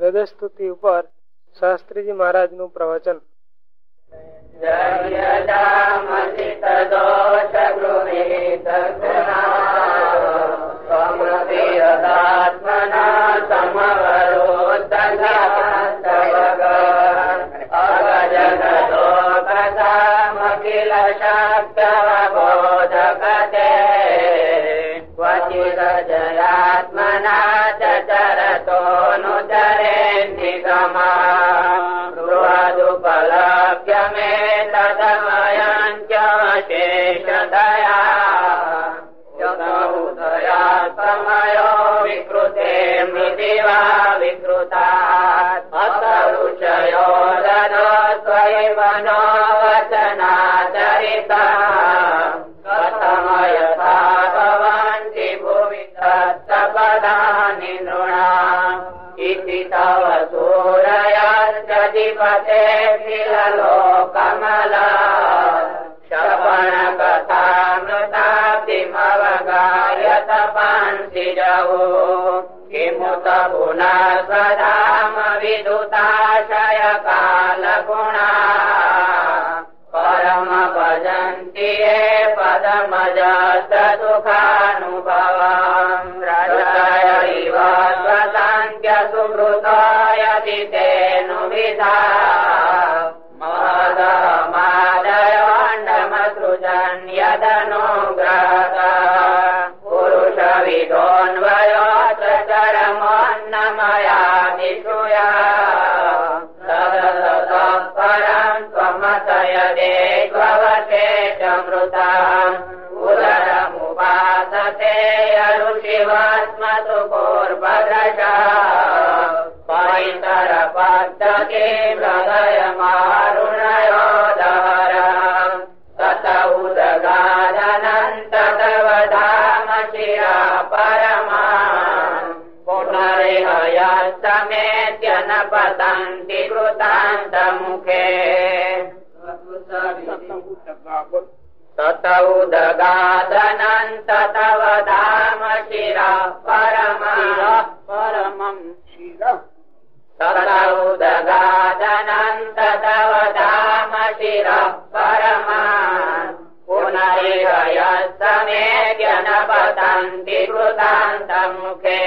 વેદસ્તુતિ ઉપર શાસ્ત્રીજી મહારાજનું પ્રવચન અગજગદોકસામખિલ दिवा विकृतात् अत ऋषयोदन स्वयं न वचनाचरिता कथमयथा भवन्ति भुवि तत्तपदानि नृणा इति तव सूरयार्चधिपते किलोकमला शपणकथामृताब्धिमवगायत पान्ति जवो किमुत पुनः स्वधाम चरमोन्नमया विषुया तदतः परम् त्वमतयदे त्ववशेषमृताम् उदरमुपासते अरुषिवात्मसु पतन्ति कृतान्तमुखे तत उदगादनन्त तव धाम शिरा परमा परमम् तत उदगादनन्त तव धाम शिरा परमा पुनरिहयस्तमेत्य न पतन्ति कृतान्तमुखे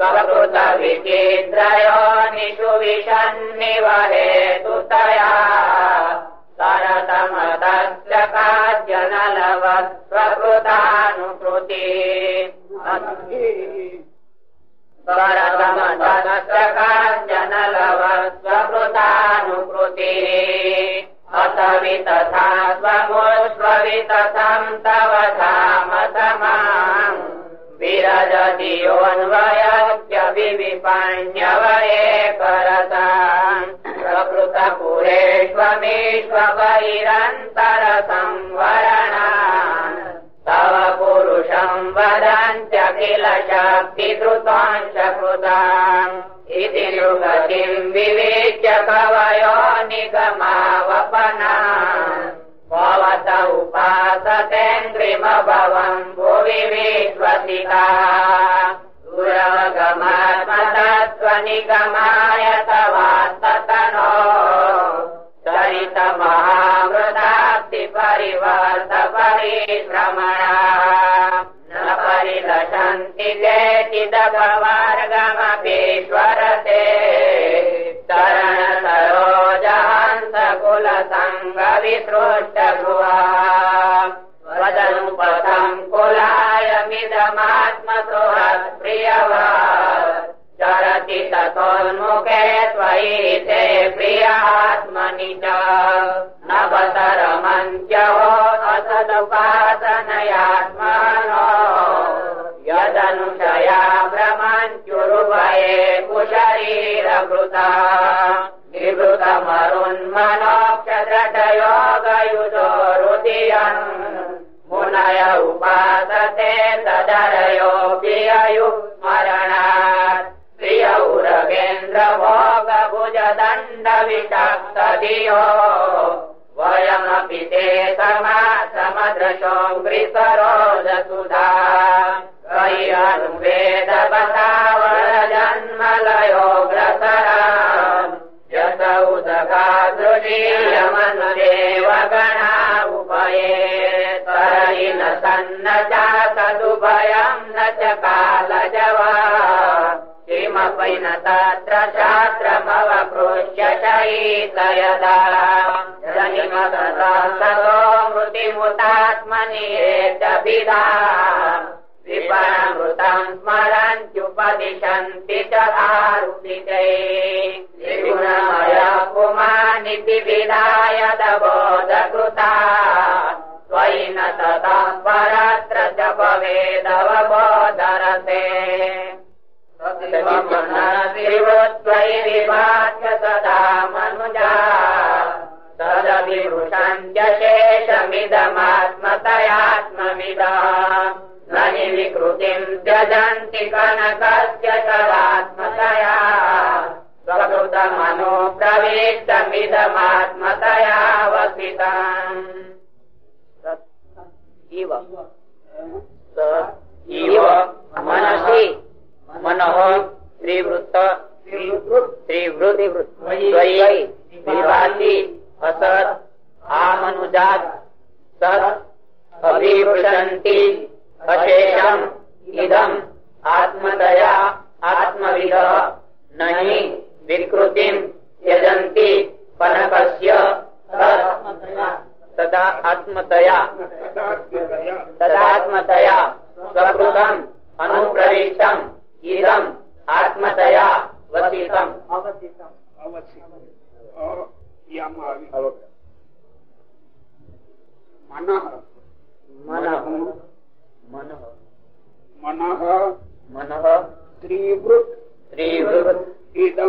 स्वकृतविचित्रयो निषु विशन्निव हेतुतया सरतमतस्य काद्यनलवत् स्वकृतानुकृति सरतमतस्य काद्यनलवत् स्वकृतानुकृति अथ वितथा स्वमुष्ववितथम् तव धाम समाम् વિરજતી અન્વયજ્ઞવિપાણ્યવયે કરતા પ્રકૃત પુરેષ્વમીશ્વરિરંતર સંવરણા તવ પુરુષમ વદંત્ય કિલ શક્તિધૃતાંશ કૃતા ઇતિ યુગતિમ વિવેચ્ય કવયો નિગમાવપના उपासतेन्द्रिमभवम् भुवि विश्वसिता दुरगमात्मतत्त्वनिगमाय तवास्ततनो चरितमहामृदाप्तिपरिवर्त परिश्रमणा न परिलसन्ति केचिदपवर्गमपीश्वरते चरणसरोजहंसकुलसङ्गविसृष्टभुवा वदनुपथम् चरति ततोन्मुखे त्वयि ते प्रियात्मनि च नवतरमन्त्यहो असदुपासनयात्मनो यदनुशया भ्रमन्त्युरुभये कुशरीरभृता निवृतमरुन्मनोक्षदृढयोगयुजोरुदियन् मुनय उपासते तदरयो प्रिययु स्मरणात् प्रियौरगेन्द्रभोगभुजदण्डविषक्तधियो वयमपि ते समा समदृशोऽङ्घ्रिसरोजसुधा कयि अनुवेदपतावरजन्मलयो તરી ન સન્ન જાતદુભયમ ન ચ કાલ જવા કિમપૈ ન તત્ર શાસ્ત્રમવકૃષ્ય ચૈતયદા જનિમતતો મૃતિમુતાત્મનિ એતભિદા વિપરામૃતમ સ્મરન્ત્યુપદિશન્તિ ચ આરુપિતે ત્રિગુણમય પુમાનિતિ न ततः परत्र च भवेदवबोधरते त्वयिवाच्य सदा मनुजा तदभिभृशन्त्यशेषमिदमात्मतयात्मविदा न हि विकृतिम् त्यजन्ति कनकस्य तदात्मतया स्वकृतमनो प्रवेष्टमिदमात्मतया वसिताम् इव स इव मनसि मनः त्रिवृत्त त्रिवृत्ति त्वयि विभाति असत् आमनुजात सत् अभिवृषन्ति अशेषम् इदम् आत्मदया आत्मविद न हि विकृतिम् त्यजन्ति कनकस्य तदा તદા આત્મતયા તદાત્મતયા સ્વૃતમ અનુપ્રવિષ્ટમ ઇદમ આત્મતયા વસિતમ અવસિતમ મનઃ ત્રિવૃત ત્રિવૃત ઇદમ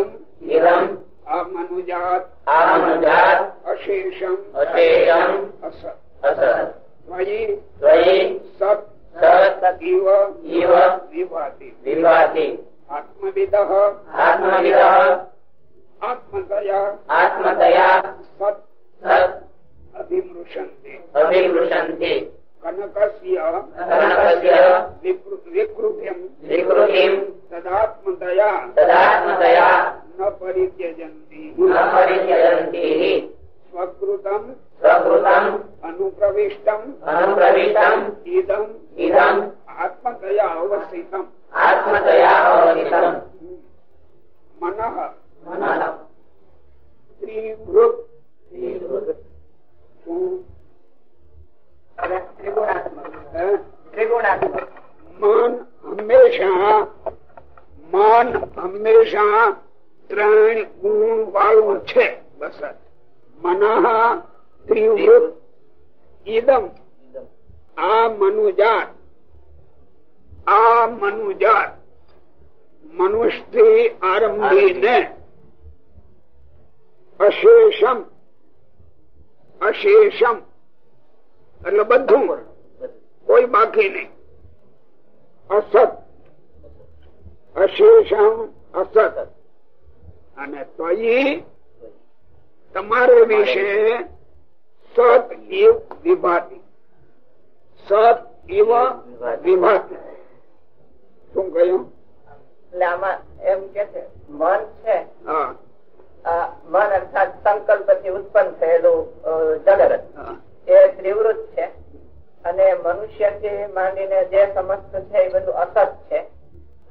માંડીને જે સમસ્ત છે એ બધું અસત છે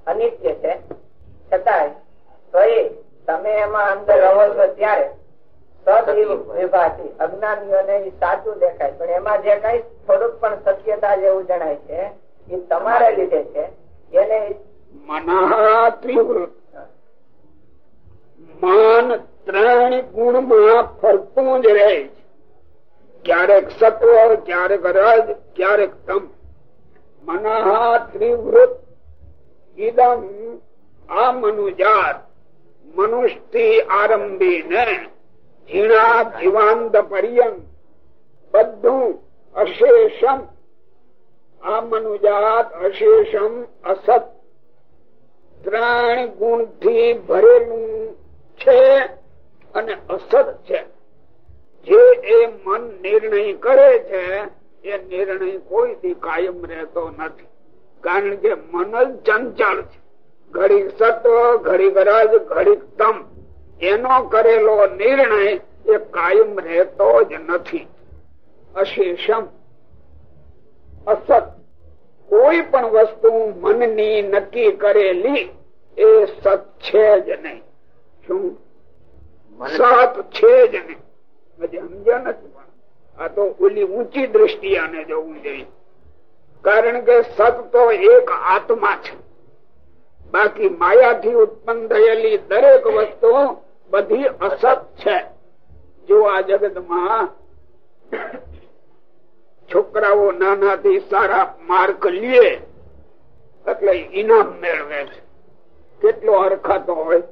અનિત્ય છે. છતાંય તો એ તમે એમાં અંદર રહો છો ત્યારે અજ્ઞાનીઓને સાચું દેખાય. પણ એમાં જે કઈ થોડુંક પણ સત્યતા જેવું જણાય છે એ તમારે લીધે છે. એને માન ત્રણ ગુણમાં ફરતું જ રહે છે. ક્યારેક સત્વ ક્યારેક રજ ક્યારેક તમ મનઃ ત્રિવૃત ઇદમ આ મનુજાત મનુષ્યથી આરંભીને ઝીણા જીવાંત પર્યંત બધું અશેષમ આ મનુજાત અશેષમ અસત ત્રણ ગુણથી ભરેલું છે અને અસત છે જે એ મન નિર્ણય કરે છે એ નિર્ણય કોઈ દી કાયમ રહેતો નથી. કારણ કે મન જ ચંચળ છે. ઘડીક સત્વ ઘડીક રજ ઘડીક તમ. એનો કરેલો નિર્ણય એ કાયમ રહેતો જ નથી. અશેષમ. અસત. કોઈ પણ વસ્તુ મનની નક્કી કરેલી એ સત છે જ નહીં. શું? સત છે જ નહીં. હજી સમજ્યા નથી? આ તો ઓલી ઊંચી દ્રષ્ટિ આને જવું જોઈએ. કારણ કે સત તો એક આત્મા છે. બાકી માયાથી ઉત્પન્ન થયેલી દરેક વસ્તુ બધી અસત છે. જો આ જગતમાં છોકરાઓ નાનાથી સારા માર્ક લે, એટલે ઇનામ મેળવે છે. કેટલો હરખાતો હોય.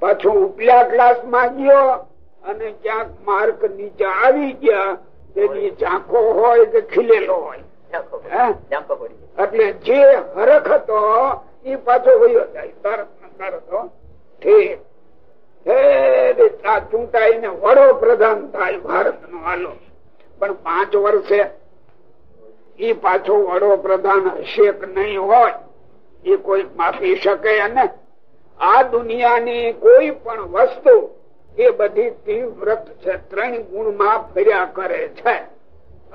પાછો ઉપલા ક્લાસમાં ગયો અને ક્યાંક માર્ક નીચે આવી ગયા તેની ઝાંખો હોય કે ખીલેલો હોય. એટલે જે હરખ હતો એ પાછો વયો જાય. તરત તરત ઠીક ચૂંટાઈ ને વડો પ્રધાન થાય ભારત નો હાલો પણ પાંચ વર્ષે એ પાછો વડો પ્રધાન હશે નહીં હોય. એ કોઈ માપી શકે અને આ દુનિયાની કોઈ પણ વસ્તુ એ બધી તીવ્રત છે. ત્રણ ગુણમાં ફર્યા કરે છે.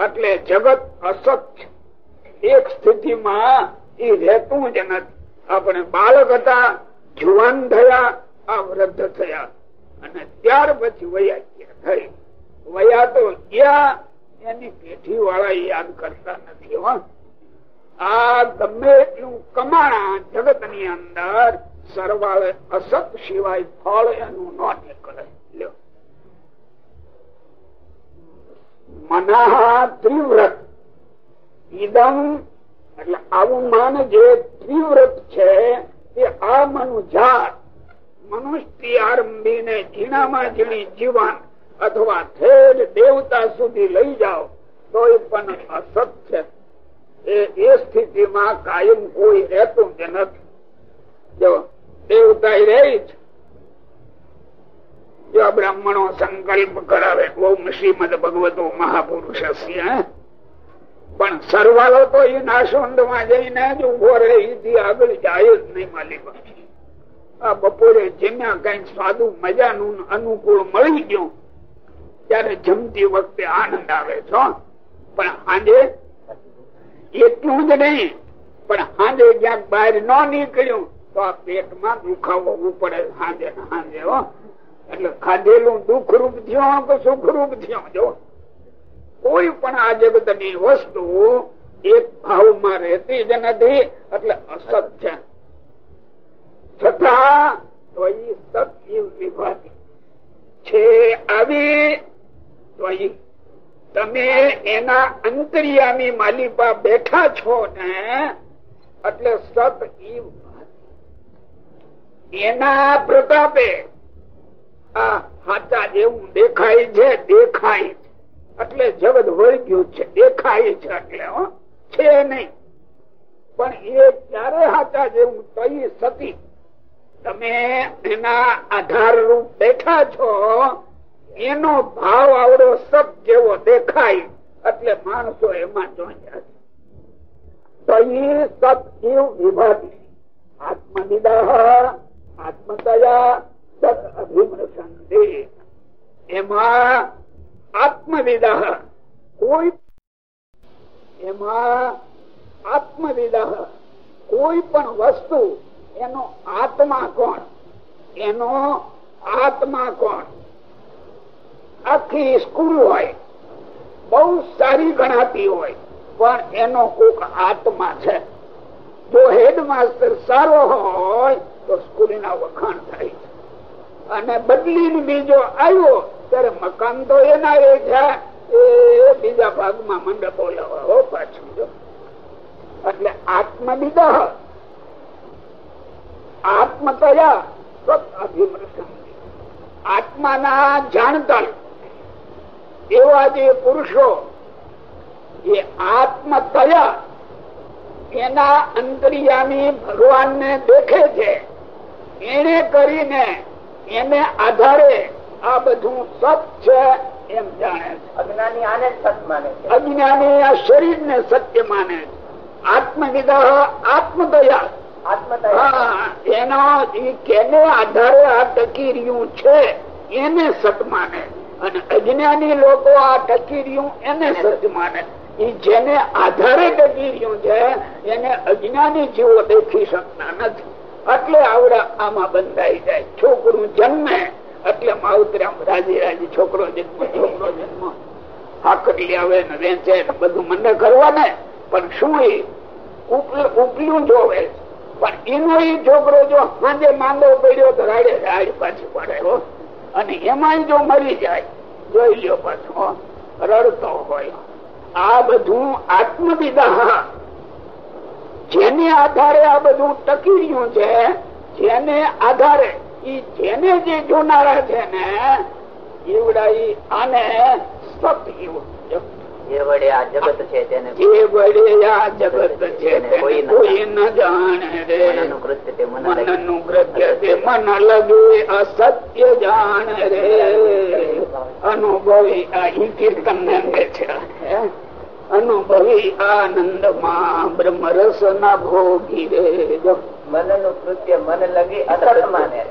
એટલે જગત અસત એક સ્થિતિમાં એ રહેતું જ નથી. આપણે બાળક હતા, જુવાન થયા, આ વૃદ્ધ થયા. અને ત્યાર પછી વયા ગયા થઈ. વયા તો ગયા, એની પેઢી વાળા યાદ કરતા નથી, હો. આ ગમે એટલું કમાણા જગતની અંદર સરવાળે અસત સિવાય ફળ એનું ન નીકળે મનાહા ત્રિવ્રત ઈદમ એટલે આવું મન જે ત્રિવ્રત છે એ આ મનુ જાત મનુષ્ય આરંભીને ઝીણામાં ઝીણી જીવન અથવા ઠેર દેવતા સુધી લઈ જાઓ તો એ પણ અસત છે એ સ્થિતિમાં કાયમ કોઈ રહેતું જ નથી જો દેવતા રહી જ. જો બ્રાહ્મણો સંકલ્પ કરાવે ઓમ શ્રીમદ ભગવતો મહાપુરુષ પણ સરવાળો તો એ માં જઈને જ ઊભો રહે, એથી આગળ જાય જ નહીં માલિક. આ બપોરે જમ્યા કઈ સ્વાદુ મજાનું અનુકૂળ મળી ગયું, ત્યારે જમતી વખતે આનંદ આવે છો પણ આજે એટલું જ નહીં, પણ સાંજે ક્યાંક બહાર ન નીકળ્યું તો આ પેટમાં દુખાવો પડે સાંજે સાંજે હો. એટલે ખાધેલું દુઃખ રૂપ થયો કે સુખ રૂપ થયો? જો. કોઈ પણ આ જગતની વસ્તુ એક ભાવમાં રહેતી જ નથી, એટલે અસત છે. છતાં આવી તમે એના અંતરિયામી માલિકા બેઠા છો ને, એટલે સત એના પ્રતાપે હાચા જેવું દેખાય છે, દેખાય એટલે જગત વળગ્યું છે, દેખાય છે એટલે છે નહીં. પણ એ ક્યારે હાચા જેવું તઈ સતી? તમે એના આધાર રૂપ બેઠા છો, એનો ભાવ આવડો સત જેવો દેખાય. એટલે માણસો એમાં જોયા તો એ સત એવું વિભાતી આત્મનિદાહ આત્મદયા સત એમાં આત્મવિદાહ કોઈ એમાં આત્મવિદાહ કોઈ પણ વસ્તુ એનો આત્મા કોણ? એનો આત્મા કોણ? આખી સ્કૂલ હોય, બહુ સારી ગણાતી હોય, પણ એનો કોક આત્મા છે. જો હેડમાસ્ટર સારો હોય તો સ્કૂલના વખાણ થાય. અને બદલી બીજો આવ્યો, ત્યારે મકાન તો એના એ છે, એ બીજા ભાગમાં મંડપો લેવા, હો પાછું જો. એટલે આત્મવિદહ આત્મતયા અભિમૃષણ આત્માના જાણતલ એવા જે પુરુષો, એ આત્મતયા એના અંતરિયામી ભગવાન ને દેખે છે. એને કરીને એને આધારે આ બધું સત છે એમ જાણે અજ્ઞાની આને સત માને અજ્ઞાની આ શરીર ને સત્ય માને છે. આત્મવિદા આત્મદયા. આત્મદયા. એનો કેને આધારે આ ટકી રહ્યું છે એને સત માને અને અજ્ઞાની લોકો આ ટકી રહ્યું એને સત માને જેને આધારે ટકી રહ્યું છે એને અજ્ઞાની જીવો દેખી શકતા નથી. એટલે આવડા આમાં બંધાઈ જાય. છોકરું જન્મે એટલે માવતરામ રાજી રાજી છોકરો જન્મ છોકરો જન્મ. હાકડી આવે ને વેચે બધું મને કરવા ને, પણ શું ઉપલું જોવે પણ એનો એ છોકરો જો સાંજે માંદો પડ્યો તો રાડે રાડ પાછી પડે અને એમાં જો મરી જાય, જોઈ લ્યો પાછો રડતો હોય. આ બધું આત્મવિદા જેને આધારે આ બધું ટકી રહ્યું છે જેને આધારે જેને જે જોનારા છે ને એવડા આને સત જે વડે આ જગત છે તેને જે વડે આ જગત છે કોઈ ન જાણે. રે. મનનું કૃત્ય તે મન લગે. અસત્ય જાણે રે. અનુભવી આ કીર્તન ને છે. હે? અનુભવી આનંદમાં બ્રહ્મ રસ ના ભોગી રે જો મનનું કૃત્ય મન લગી અસત માને.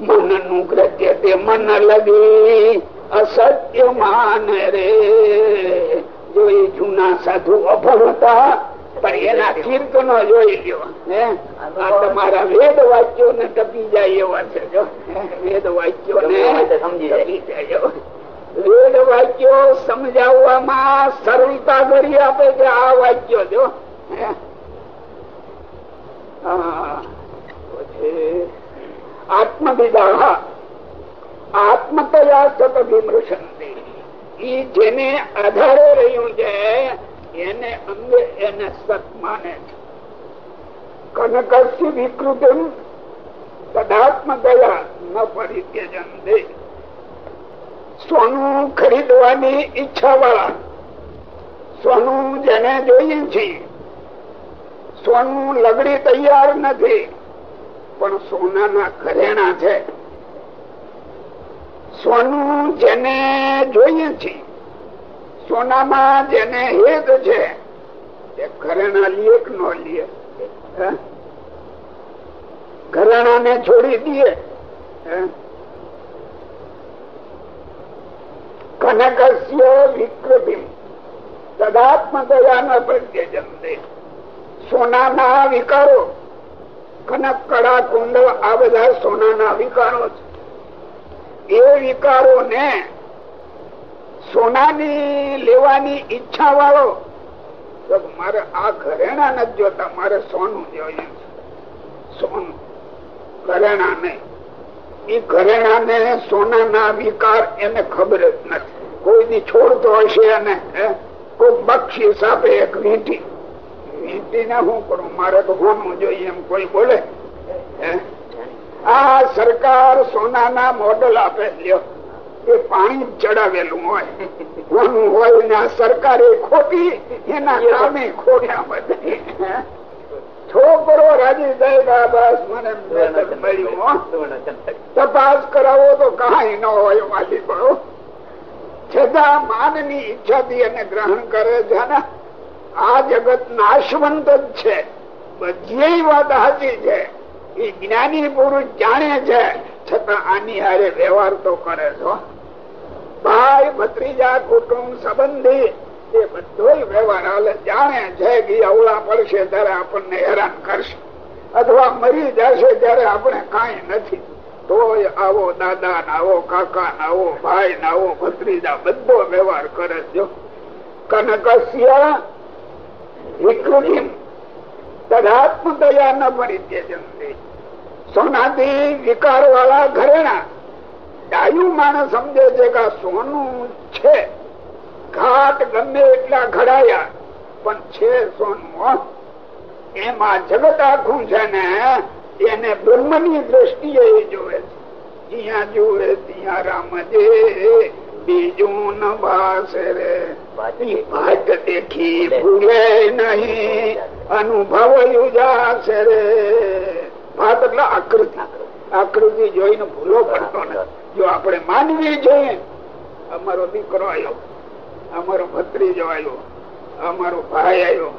મનનું કૃત્ય તે મન લગી અસત્ય માન રે. જો એ જૂના સાધુ અભર હતા પણ એના કીર્તનો જોઈ લ્યો. આ તમારા વેદ વાક્યો ને ટપી જાય એવા છે જો. વેદ વાક્યો ને સમજી જાય. વેદ વાક્યો સમજાવવામાં સરળતા કરી આપે છે. આ વાક્યો જો આત્મવિદા આત્મતયા સત વિમૃશંતિ ઈ જેને આધારે રહ્યું છે, એને અંગે એને સત માને છે. કનકસ્ય વિકૃતિ તદાત્મતયા ન પરિત્યજન દે સોનું ખરીદવાની ઈચ્છા વાળા સોનું જેને જોઈએ છે સોનું લગડી તૈયાર નથી, પણ સોનાના ઘરેણા છે. સોનું જેને જોઈએ છીએ, સોનામાં જેને હેત છે, એ ઘરેણા લીએ કે ન લીએ હે? ઘરેણા ને છોડી દઈએ. સોનાના વિકારો કનક કડા કુંડ આ બધા સોનાના વિકારો છે એ વિકારો ને સોનાની લેવાની ઈચ્છા વાળો તો મારે આ ઘરેણા નથી જોતા મારે સોનું જોઈએ સોનું ઘરેણા નહીં એ ઘરેણા ને સોનાના વિકાર એને ખબર જ નથી કોઈ દી છોડતો હશે અને કોઈ બક્ષીસ આપે એક વીંટી. વીંટી ને શું કરું? મારે તો હોનું જોઈએ એમ કોઈ બોલે? આ સરકાર સોનાના મોડલ આપે એ પાણી ચડાવેલું હોય. હોનું હોય ને આ સરકારે ખોટી, એના કામે ખોટ્યા બધે? છોકરો રાજી જાય બસ મને મળ્યું તપાસ કરાવો તો કઈ ન હોય વાલી છતાં માનની ઈચ્છાથી એને ગ્રહણ કરે છે ને, આ જગત નાશવંત જ છે. બધી વાત સાચી છે. એ જ્ઞાની પુરુષ જાણે છે, છતાં આની હારે વ્યવહાર તો કરે છો ભાઈ, ભત્રીજા, કુટુંબ સંબંધી, એ બધો વ્યવહાર હાલે, જાણે છે કે અવળા પડશે ત્યારે આપણને હેરાન કરશે. અથવા મરી જશે ત્યારે આપણે કઈ નથી. તોય આવો દાદા આવો કાકા આવો ભાઈ આવો ભત્રીજા બધો વ્યવહાર કરે છે. કનકસ્ય તદાત્મ દયા ન પરિત્યજંતે સોનાથી વિકાર વાળા ઘરેણા, ડાયું માણસ સમજે છે કે સોનું છે. ઘાટ ગમે એટલા ઘડાયા, પણ છે સોનું એમાં જગત આખું છે ને એને બ્રહ્મની દ્રષ્ટિએ જોવે છે. જ્યાં જુએ ત્યાં રામજે બીજું ન ભાષે રે. ભાત દેખી ભૂલે. નહીં. અનુભવ યુજાશે રે. ભાત એટલે આકૃતિ. આકૃતિ જોઈને ભૂલો પડતો ને જો આપણે માનવી જોઈએ અમારો દીકરો આવ્યો. અમારો ભત્રીજો આવ્યો. અમારો ભાઈ આવ્યો.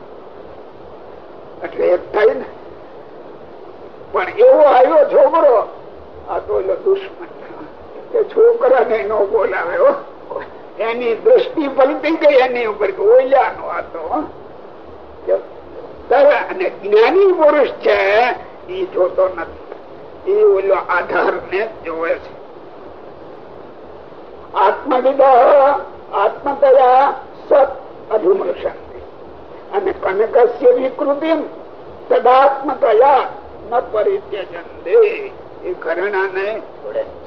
એટલે એક થાય ને પણ એવો આવ્યો છોકરો, આ તો દુશ્મન છોકરાને ન બોલાવે એની દ્રષ્ટિ પલટી ગઈ એની ઉપર ઓલ્યાનો હતો અને જ્ઞાની પુરુષ છે એ જોતો નથી. એ ઓલો આધાર ને જોવે છે. આત્મવિદા આત્મતયા સત અધિમૃષંતિ અને કનકસ્ય વિકૃતિ તદાત્મતયા ન પરિત્યજન દે. એ ઘરેણા ને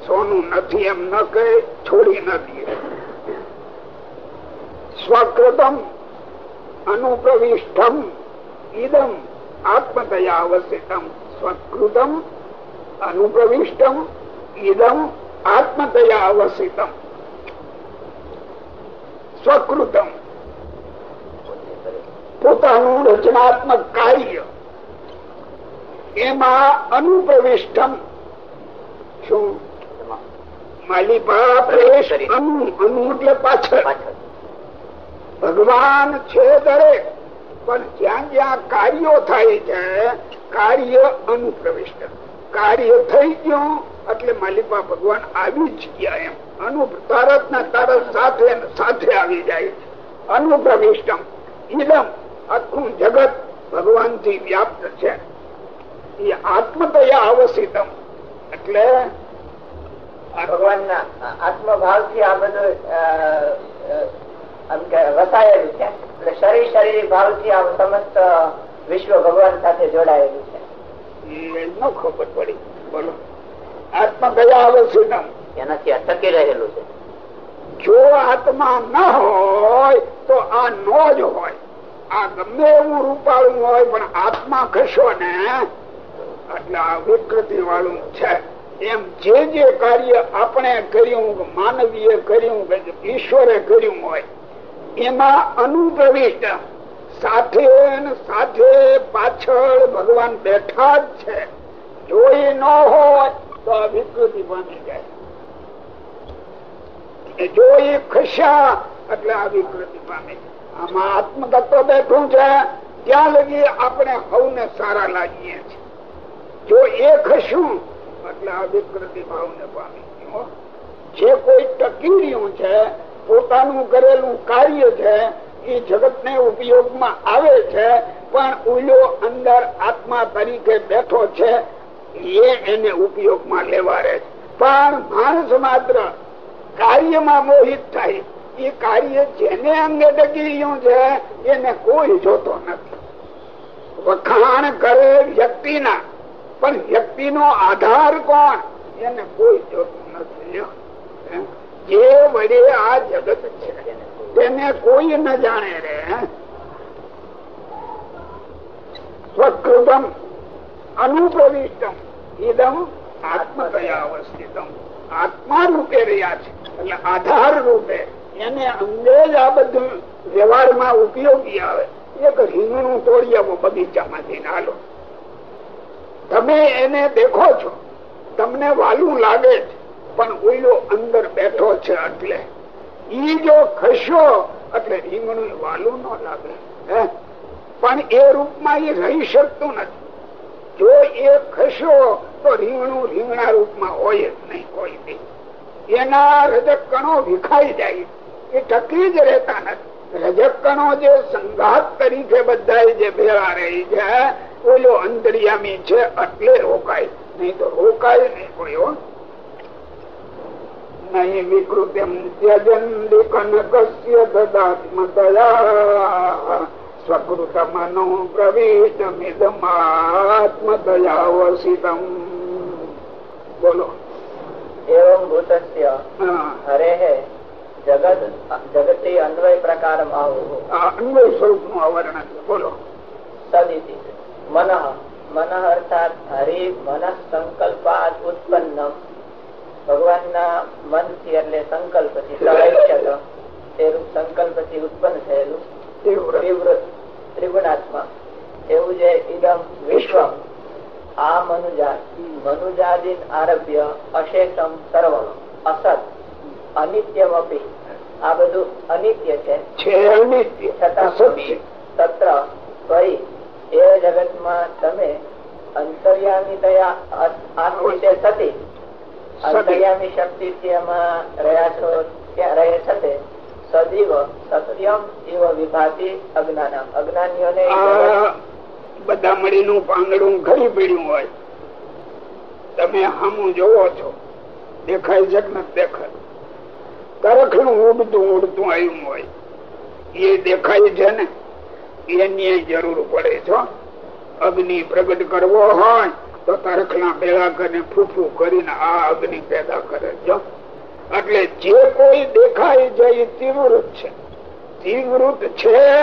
સોનું નથી એમ ન કહે છોડી નથી સ્વકૃતમ અનુપ્રવિષ્ટમ ઇદમ આત્મતયા અવસ્થિતમ સ્વકૃતમ અનુપ્રવિષ્ટમ ઇદમ આત્મતયા અવસ્થિતમ સ્વકૃતમ પોતાનું રચનાત્મક કાર્ય એમાં અનુપ્રવિષ્ટમ. શું? માલિપા પ્રવેશ અનુ અનુ એટલે પાછળ. ભગવાન છે દરેક પણ જ્યાં જ્યાં કાર્યો થાય છે કાર્ય અનુપ્રવિષ્ટ. કાર્ય થઈ ગયું એટલે માલિકા ભગવાન આવી જ ગયા એમ. અનુ તરત ને તરત સાથે સાથે આવી જાય અનુપ્રવિષ્ટમ. ઇલમ આખું જગત ભગવાનથી વ્યાપ્ત છે. એ આત્મતયા અવસ્થિતમ એટલે ભગવાન આત્મભાવથી આ બધું વસાયેલું છે. એટલે શરીર શરીર ભાવથી આ સમસ્ત વિશ્વ ભગવાન સાથે જોડાયેલું છે. ન ખબર પડી. બોલો. આત્મતયા અવસ્થિતમ એનાથી અટકી રહેલું છે. જો આત્મા ન હોય તો આ નો જ હોય. આ ગમે એવું રૂપાળું હોય પણ આત્મા ખસો ને એટલે આ વિકૃતિ વાળું છે. એમ જે જે કાર્ય આપણે કર્યું, માનવીએ કર્યું, કે ઈશ્વરે કર્યું હોય, એમાં અનુપ્રવિષ્ટ સાથે સાથે પાછળ ભગવાન બેઠા જ છે. જો ન હોય તો વિકૃતિ બની જાય. જો એ ખસ્યા, એટલે આ વિકૃતિ પામે. આમાં આત્મતત્વ બેઠું છે. ત્યાં લગી આપણે સૌને સારા લાગીએ છીએ. જો એ ખસ્યું એટલે આ વિકૃતિ ભાવને પામી જે કોઈ ટકી રહ્યું છે પોતાનું કરેલું કાર્ય છે એ જગત ને ઉપયોગમાં આવે છે પણ ઉલ્યો અંદર આત્મા તરીકે બેઠો છે એ એને ઉપયોગમાં લેવા રહે પણ માણસ માત્ર કાર્યમાં મોહિત થાય એ કાર્ય જેને અંગે ટકી રહ્યું છે એને કોઈ જોતો નથી. વખાણ કરે વ્યક્તિના. પણ વ્યક્તિનો આધાર કોણ? એને કોઈ જોતું નથી. જે વડે આ જગત છે, તેને કોઈ ન જાણે રે. સ્વકૃતમ, અનુપ્રવિષ્ટમ ઇદમ અવસ્થિતમ આત્મા રૂપે રહ્યા છે, એટલે આધાર રૂપે એને અંગે જ આ બધું વ્યવહારમાં ઉપયોગી આવે. એક રીંગણું તોડી આવો બગીચામાંથી, નાલો. તમે એને દેખો છો. તમને વાલું લાગે છે, પણ ઓઈલો અંદર બેઠો છે એટલે. ઈ જો ખસ્યો, એટલે રીંગણું વાલું ન લાગે. પણ એ રૂપમાં એ રહી શકતું નથી. જો એ ખસ્યો, તો રીંગણું રીંગણા રૂપમાં હોય જ નહીં, કોઈ બી. એના રજક કણો વિખાઈ જાય. એ ટકી જ રહેતા નથી. રજક કણો જે સંઘાત તરીકે બધા જે ભેળા રહી છે ઓલો અંતરિયામી છે એટલે રોકાય. નહીં તો રોકાય નહીં કોઈ નહીં વિકૃતિમ કનકસ્ય દદાત્મતયા સ્વકૃતમનો પ્રવિષ્ટમિદમાત્મતયાવસિતમ બોલો. એવમ ભૂતસ્ય. હરે જગત જગતે અન્વય પ્રકાર અન્વય સ્વરૂપનું આવરણ બોલો. સદિતિ મન મન અર્થાત હરિ મન સંકલ્પાત ઉત્પન્ન ભગવાન ના મનથી એટલે સંકલ્પથી સંકલ્પથી ઉત્પન્ન થયેલું તીવ્ર ત્રિગુણાત્મા. એવું જે ઇદમ વિશ્વ આ મનુજાત મનુજાદીન આરભ્ય અશેષમ સર્વ અસત અનિત્યમ અપી આ બધું અનિત્ય છે. છતાં તત્ર ફરી એ જગતમાં તમે અંતર્યામી થયા આત્મિતે સતી અંતર્યામી શક્તિ થી એમાં રહ્યા છો ત્યાં રહે છે સજીવ સત્યમ જીવ વિભાતી અજ્ઞાન અજ્ઞાનીઓને બધા મળીનું પાંગડું ઘણી પીડ્યું હોય. તમે હમું જોવો છો. દેખાય છે કે નથી દેખાય. તરખનું ઉડતું ઉડતું આવ્યું હોય. એ દેખાય છે ને? એની જરૂર પડે છો અગ્નિ પ્રગટ કરવો હોય તો તરખના ભેળા કરીને ફૂફું કરીને આ અગ્નિ પેદા કરે છો એટલે જે કોઈ દેખાય જાય તીવ્રત છે. તીવ્રત છે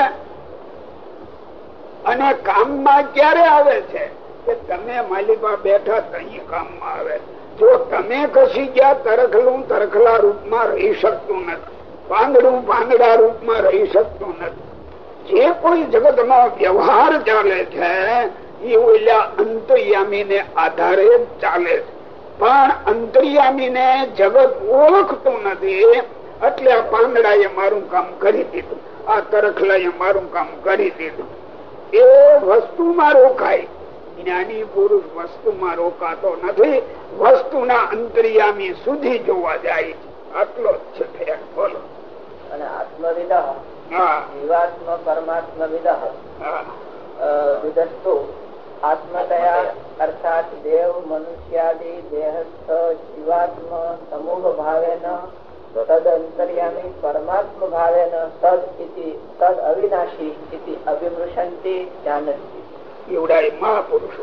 અને કામમાં ક્યારે આવે છે? કે તમે માલિકા બેઠા તહી કામમાં આવે. જો તમે ખસી ગયા, તરખલું તરખલા રૂપમાં રહી શકતું નથી. પાંદડું પાંદડા રૂપમાં રહી શકતું નથી. જે કોઈ જગત વ્યવહાર ચાલે છે, એ ઓલા અંતર્યામી ને આધારે ચાલે છે. પણ અંતર્યામી ને જગત ઓળખતું નથી, એટલે આ પાંદડા એ મારું કામ કરી દીધું. આ તરખલા એ મારું કામ કરી દીધું. એ વસ્તુમાં રોકાય. જ્ઞાની પુરુષ વસ્તુમાં રોકાતો નથી, વસ્તુના અંતરિયામી સુધી જોવા જાય આટલો જ છે બોલો. અને આત્મવિદ જીવાત્મ પરમાત્મ વિદ. વિદસ્તુ. આત્મતયા અર્થાત દેવ મનુષ્યાદિ દેહસ્થ જીવાત્મ સમૂહ ભાવેન તદ અંતર્યામી પરમાત્મ ભાવેન તદ ઇતિ તદ અવિનાશી ઇતિ અભિમૃશંતિ જાનંતિ. એવડાય મહાપુરુષ.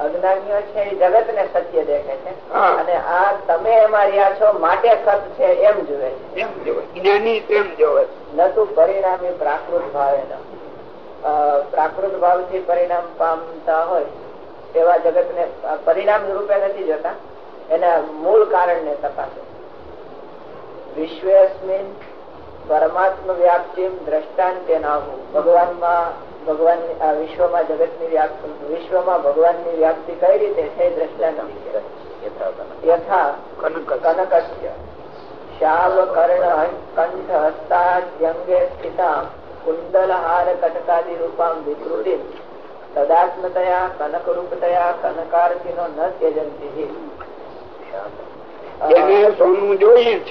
અજ્ઞાનીઓ છે એ જગત ને સત્ય દેખે છે. અને આ તમે એમાં છો માટે સત છે એમ જોવે છે. એમ જોવે જ્ઞાની તેમ જોવે નતું પરિણામી પ્રાકૃત ભાવે પ્રાકૃત ભાવથી પરિણામ પામતા હોય એવા જગત ને પરિણામ રૂપે નથી જોતા. એના મૂળ કારણ ને તપાસો. વિશ્વેસ્મિન પરમાત્મ વ્યાપ્તિ દ્રષ્ટાંતે નાહુ. ભગવાનમાં ભગવાન આ વિશ્વમાં જગતની વ્યાપ્તિ વિશ્વમાં ભગવાનની વ્યાપ્તિ કઈ રીતે છે સોનું જોઈએ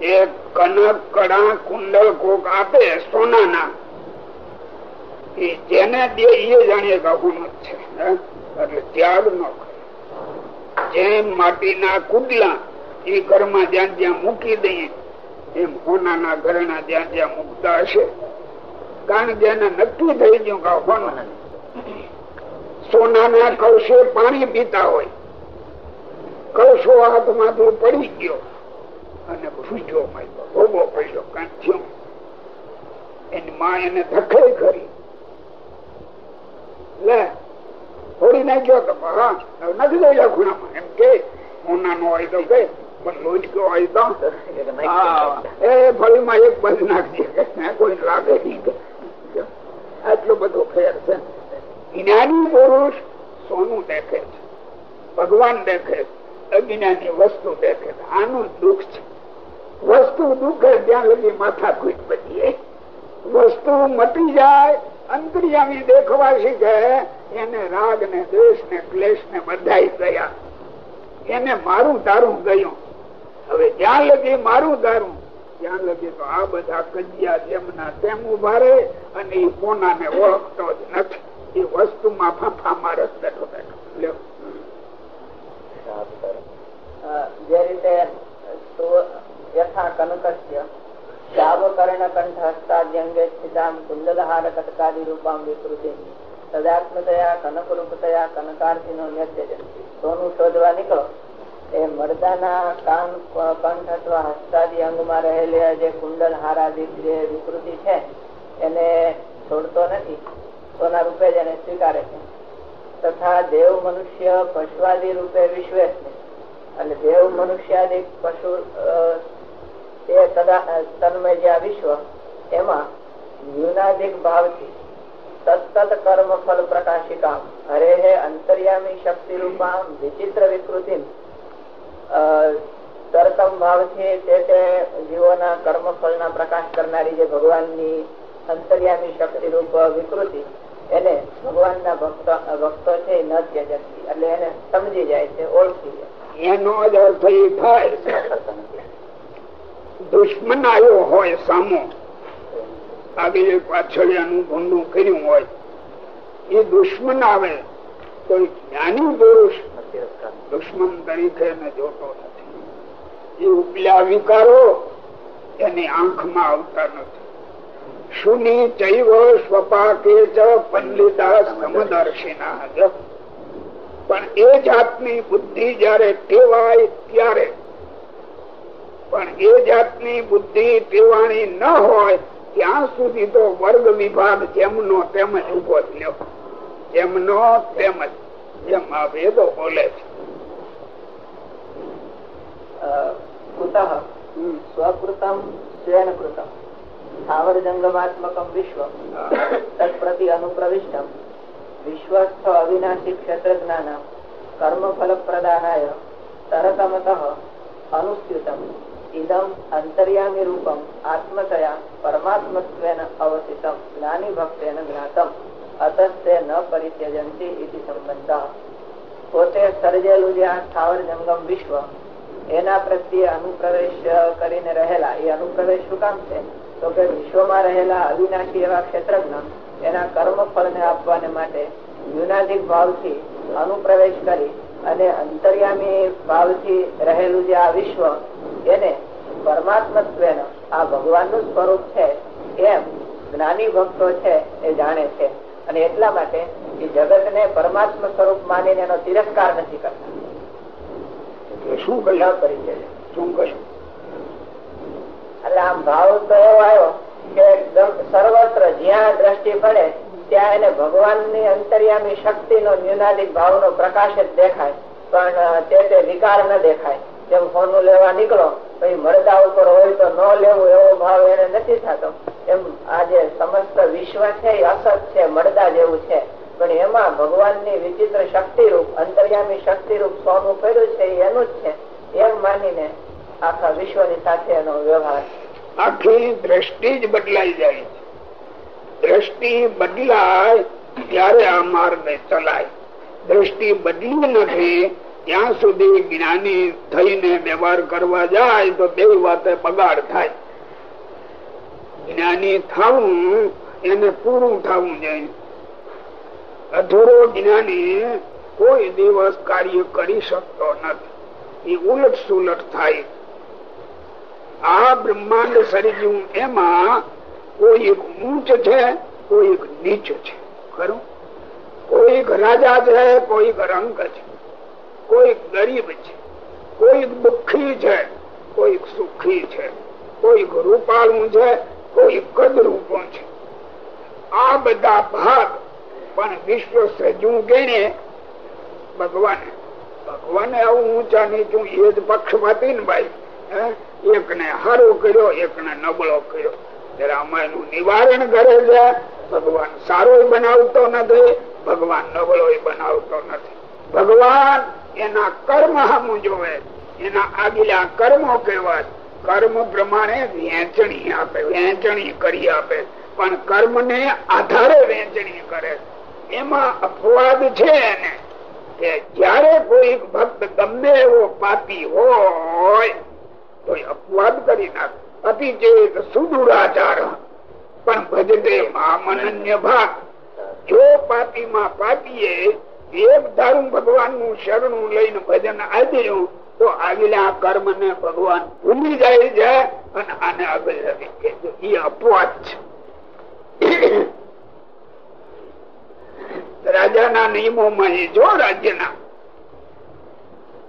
એ કનક કડા કુંડલ કોક આપે સોનાના. જેને દે એ જાણીએ કે છે એટલે ત્યાગ ન જેમ માટીના કુડલા એ ઘરમાં જ્યાં જ્યાં મૂકી દઈએ, એમ હોનાના ઘરના જ્યાં જ્યાં મૂકતા હશે. કારણ જેને નક્કી થઈ ગયું કે હોના સોનાના કળશે પાણી પીતા હોય. કળશો હાથમાં પડી ગયો. અને ભૂજો ભોગો પડ્યો કાંઠ્યો એની માં એને ધકે કરી. લે થોડી નાખ્યો તો હા નથી દઈ ખૂણામાં. એમ કે મોના નો હોય તો કે પણ લોચક્યો હોય તો. એ ફળીમાં એક બંધ નાખજે. કોઈ લાગે નહીં આટલો બધો ફેર છે. પુરુષ સોનું દેખે ભગવાન દેખે અજ્ઞાની વસ્તુ દેખે આનું દુઃખ છે. વસ્તુ દુઃખે ત્યાં લગી માથા કૂટ બધી વસ્તુ મટી જાય, અંતરિયામી દેખવા શીખે, એને રાગ ને દેશ ને ક્લેશ ને બધા ગયા. એને મારું તારું ગયું. હવે જ્યાં લગી મારું તારું, ત્યાં લગી તો આ બધા કજિયા જેમના તેમ ઊભા રહે અને એ કોનાને ઓળખતો જ નથી. એ વસ્તુમાં ફાંફા મારે બેઠો બેઠો. લ્યો. જે રીતે યથા કનકસ્ય શાવકર્ણ કંઠ હસ્તાદ્યંગે સ્થિતામ કુંડલહાર કટકાદી રૂપામ વિકૃતિ તદાત્મતયા કનક રૂપતયા કનકાર્થીનો નૃત્ય સોનું શોધવા નીકળો એ મરદાના કાન કંઠ અથવા હસ્તાદી અંગમાં રહેલા જે કુંડલ હારાદી જે વિકૃતિ છે એને છોડતો નથી. સોના રૂપે જ એને સ્વીકારે છે. તથા દેવ મનુષ્ય પશુઆદિ રૂપે વિશ્વે છે. અને દેવ મનુષ્યાદિ પશુ એ તન્મય વિશ્વ એમાં ન્યૂનાધિક ભાવથી સતત કર્મ ફલ પ્રકાશિકામ હરે હે અંતર્યામી શક્તિ રૂપા વિચિત્ર વિકૃતિ તરતમ ભાવથી તે તે જીવોના કર્મ ફળ પ્રકાશ કરનારી જે ભગવાનની અંતર્યામી શક્તિ રૂપ વિકૃતિ, એને ભગવાનના ભક્તો ભક્તો છે ન ત્યજંતી, એટલે એને સમજી જાય છે, ઓળખી જાય. એનો જ અર્થ થાય. દુશ્મન આવ્યો હોય સામો. આગળ પાછળ એનું કર્યું હોય. એ દુશ્મન આવે તો જ્ઞાની પુરુષ દુશ્મન તરીકે જોતો નથી. એ ઉપલા વિકારો એની આંખમાં આવતા નથી. શુની ચૈવ સ્વપાકે ચ પંડિતા પણ એ જાતની બુદ્ધિ જયારે ટેવાય ત્યારે પણ એ જાતની બુદ્ધિ પીવાણી ન હોય ત્યાં સુધી તો વર્ગ વિભાગ જેમનો તેમ જ ઊભો થયો જેમનો તેમ જ. જેમ આ વેદો બોલે છે. સ્વકૃતમ સ્વેન કૃતમ. સ્થાવર જંગમાત્મકમ વિશ્વ. તત્પ્રતિ અનુપ્રવિષ્ટમ. વિશ્વસ્થ અવિનાશી ક્ષેત્ર જ્ઞાન કર્મ ફલ પ્રદાનાય તરતમત અનુસ્યુતમ. ઇદમ અંતર્યામી રૂપમ આત્મતયા પરમાત્મત્વેન અવસિતમ જ્ઞાની ભક્તેન જ્ઞાતમ અતસ્તે ન પરિત્યજંતી ઇતિ સંબંધ પોતે સર્જેલું જે આ સ્થાવર જંગમ વિશ્વ એના પ્રત્યે અનુપ્રવેશ કરીને રહેલા એ અનુપ્રવેશ શું કામ છે તો કે વિશ્વમાં રહેલા અવિનાશી એવા ક્ષેત્રજ્ઞ એના કર્મ ફળ ને આપવાને માટે યુનાધિક ભાવથી અનુપ્રવેશ કરી અને અંતર્યામી ભાવથી રહેલું જે આ વિશ્વ એને પરમાત્મત્વ આ ભગવાનનું સ્વરૂપ છે એમ જ્ઞાની ભક્તો છે એ જાણે છે. અને એટલા માટે એ જગત ને પરમાત્મ સ્વરૂપ માનીને એનો તિરસ્કાર નથી કરતા. શું ન કરી છે. શું કહ્યું? એટલે આમ ભાવ તો એવો આવ્યો કે સર્વત્ર જ્યાં દ્રષ્ટિ પડે ત્યાં એને ભગવાનની અંતર્યામી શક્તિનો ન્યુનાદિક ભાવનો પ્રકાશ જ દેખાય. પણ તે તે વિકાર ન દેખાય. જેમ ફોન લેવા નીકળો મળદા ઉપર હોય તો ન લેવું એવો ભાવ એને નથી થતો. એમ આ જે સમસ્ત વિશ્વ છે અસત છે, મરદા જેવું છે. પણ એમાં ભગવાનની વિચિત્ર શક્તિરૂપ, અંતર્યામી શક્તિરૂપ સોનું કર્યું છે એનું જ છે. એમ માનીને આખા વિશ્વની સાથે એનો વ્યવહાર આખી દ્રષ્ટિ જ બદલાઈ જાય દ્રષ્ટિ બદલાય ત્યારે આ માર્ગ ચલાય. દ્રષ્ટિ બદલી નથી ત્યાં સુધી જ્ઞાની થઈને વ્યવહાર કરવા જાય તો બે વાતે બગાડ થાય. જ્ઞાની થવું એને પૂરું થવું જોઈએ. અધૂરો જ્ઞાની કોઈ દિવસ કાર્ય કરી શકતો નથી. એ ઉલટ સુલટ થાય. આ બ્રહ્માંડ સર્જ્યું એમાં કોઈ એક ઊંચ છે, કોઈ એક નીચ છે. ખરું? કોઈ રાજા છે, કોઈ રંગ છે. કોઈ ગરીબ છે, કોઈ દુઃખી છે, કોઈ સુખી છે, કોઈ રૂપાળું છે, કોઈ કદરૂપો છે. આ બધા ભાગ પણ વિશ્વ સજું ગણે ભગવાને. ભગવાને આવું ઊંચા નીચું એ જ પક્ષપાતી ને ભાઈ? એકને હારો કર્યો, એકને નબળો કર્યો. રામાયણનું નિવારણ કરે છે. ભગવાન સારો બનાવતો નથી, ભગવાન નબળો બનાવતો નથી. ભગવાન એના કર્મ હામું જોવે. એના આગલા કર્મો કહેવાય. કર્મ પ્રમાણે વેચણી આપે વેચણી કરી આપે. પણ કર્મ ને આધારે વેચણી કરે. એમાં અપવાદ છે એને કે જયારે કોઈ ભક્ત ગમે એવો પાપી હોય તો અપવાદ કરી નાખે. અતિ જે સુદુરાચાર. પણ ભજતે મામનન્ય ભાગ. જો પાપી માં પાપીએ એક ધારું ભગવાનનું શરણું લઈને ભજન આદર્યું, તો આગલા કર્મ ને ભગવાન ભૂલી જાય છે અને આને આગળ નથી એ અપવાદ છે. રાજાના નિયમોમાં જો રાજ્યના,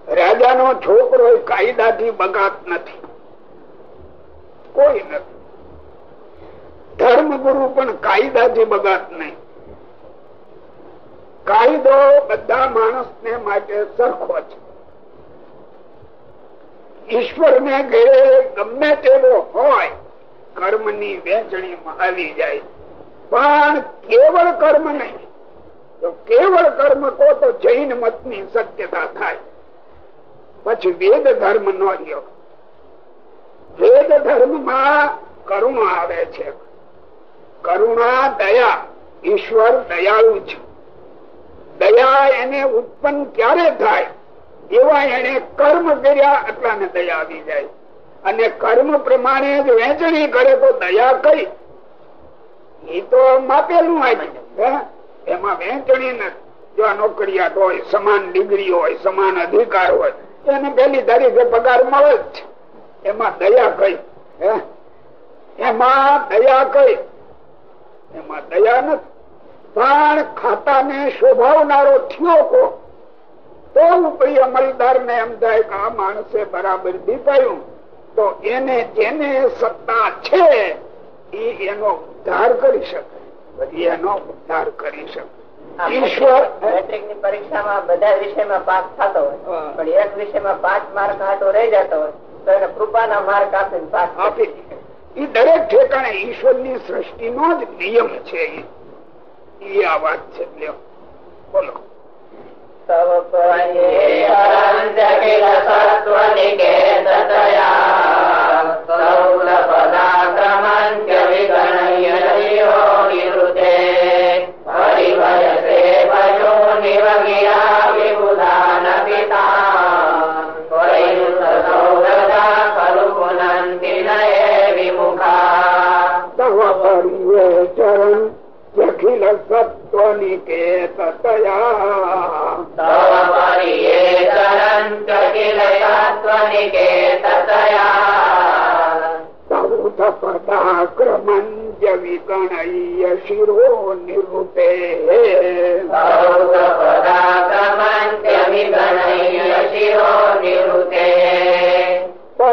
રાજાનો છોકરો એ કાયદાથી બગાત નથી. કોઈ નથી. ધર્મગુરુ પણ કાયદાથી બગાત નહીં. કાયદો બધા માણસ ને માટે સરખો છે. ઈશ્વર ને ઘેરે ગમે તેવો હોય કર્મની વહેંચણીમાં આવી જાય. પણ કેવળ કર્મ નહીં કેવળ કર્મ કહો તો જૈન મતની સત્યતા થાય. પછી વેદ ધર્મ નો લ્યો વેદ ધર્મમાં કરુણા આવે છે. કરુણા, દયા, ઈશ્વર, દયાળુ છે. દયા એને ઉત્પન્ન ક્યારે થાય? એવા એને કર્મ કર્યા એટલાને દયા આવી જાય. અને કર્મ પ્રમાણે જ વહેંચણી કરે તો દયા કઈ? એ તો માપેલું હોય એમાં વહેંચણી નથી જો નોકરિયાત હોય, સમાન ડિગ્રી હોય, સમાન અધિકાર હોય એને પેલી તારીખે પગાર મળે જ છે. એમાં દયા કઈ? એમાં દયા કઈ? એમાં દયા નથી. પણ ખાતા ને શોભાવનારો થયો કો તો ઉપરી અમલદાર ને એમ થાય કે આ માણસે બરાબર દીપાયું. તો એને જેને સત્તા છે એ એનો ઉદ્ધાર કરી શકે. એનો ઉદ્ધાર કરી શકે. ઈશ્વર મેટ્રિકની પરીક્ષામાં બધા વિષયમાં પાસ થતો હોય. પણ એક વિષયમાં પાંચ માર્ક હાટો રહી જતો હોય તો એને કૃપાના માર્ક આપીને પાસ આપી. એ દરેક ઠેકાણે ઈશ્વરની સૃષ્ટિ નો જ નિયમ છે એ આ વાત છે. લ્યો. જખિલ સત્વની કે તવ પરિયેતરંચ કિલ સત્વનિકેતયા સૌથ પદાક્રમંજ વિગણય શિરો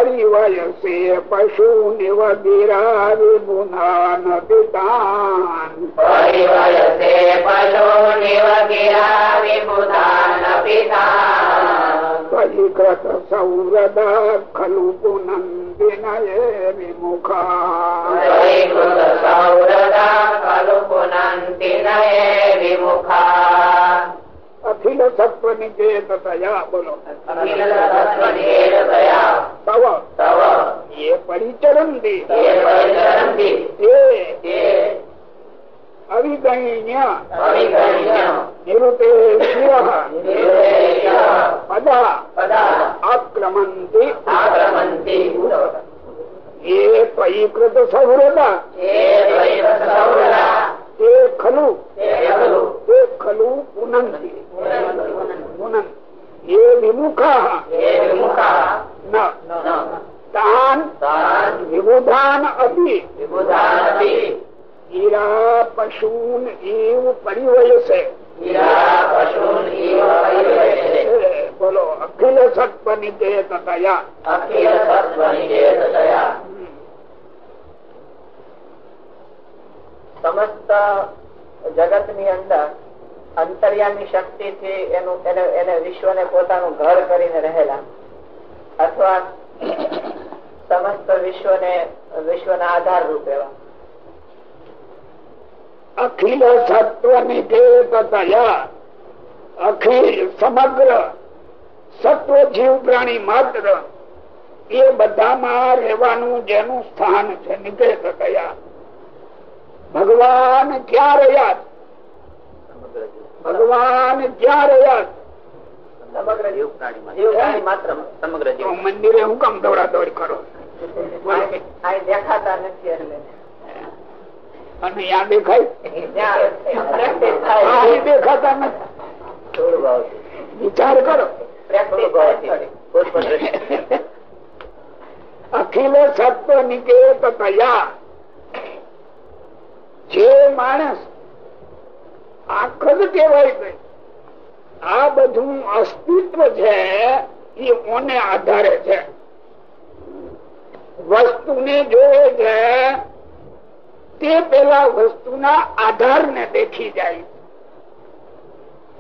પરિવયસે પશુ નિવગિરા વિબુધાન પિતાન પરિવયસે પશો નિવગિરા વિબુધાન પિતા પરિકૃત સૌરદા ખલુ પુનંદિનયે વિમુખા પરિકૃત સૌરદા ખલુ પુનંતિ નયે વિમુખા અખિલ સત્વ નિકેત તયા બોલો. એ પરિચરણ અવિગણ્ય. પદા. આક્રમંતી. એ પૈકૃત સૌરદા એ દ્વૈત સૌરદા તે ખલુ. તે ખલુ. પુનંતિ. એ વિમુખા. તાન. વિબુધાન અપી ઈરા પશુન એવ પરિવય છે બોલો અખિલ સત્વ એ તયા અખિલ સત્વ નિકેત તયા અખિલ સત્વનિકેતયા સમસ્ત જગતની અંદર અંતર્યામી શક્તિ થી એનું એને વિશ્વને પોતાનું ઘર કરીને રહેલા. અથવા સમસ્ત વિશ્વને વિશ્વના આધાર રૂપ અખિલ સત્વ નિકેત અખિલ સમગ્ર સત્વ જીવ પ્રાણી માત્ર. એ બધામાં રહેવાનું જેનું સ્થાન છે નિકેત તયા ભગવાન ક્યાં રહ્યા ભગવાન ક્યાં રહ્યા મંદિરે હું કામ દોડા દોડ કરો દેખાતા નથી એટલે અને ત્યાં દેખાય? દેખાતા નથી. વિચાર કરો. અખિલ સત્વ નિકેત તયા જે માણસ આખર કેવાય ગઈ આ બધું અસ્તિત્વ છે, એ આધારે છે. વસ્તુને જોવે છે, તે પેલા વસ્તુના આધાર ને દેખી જાય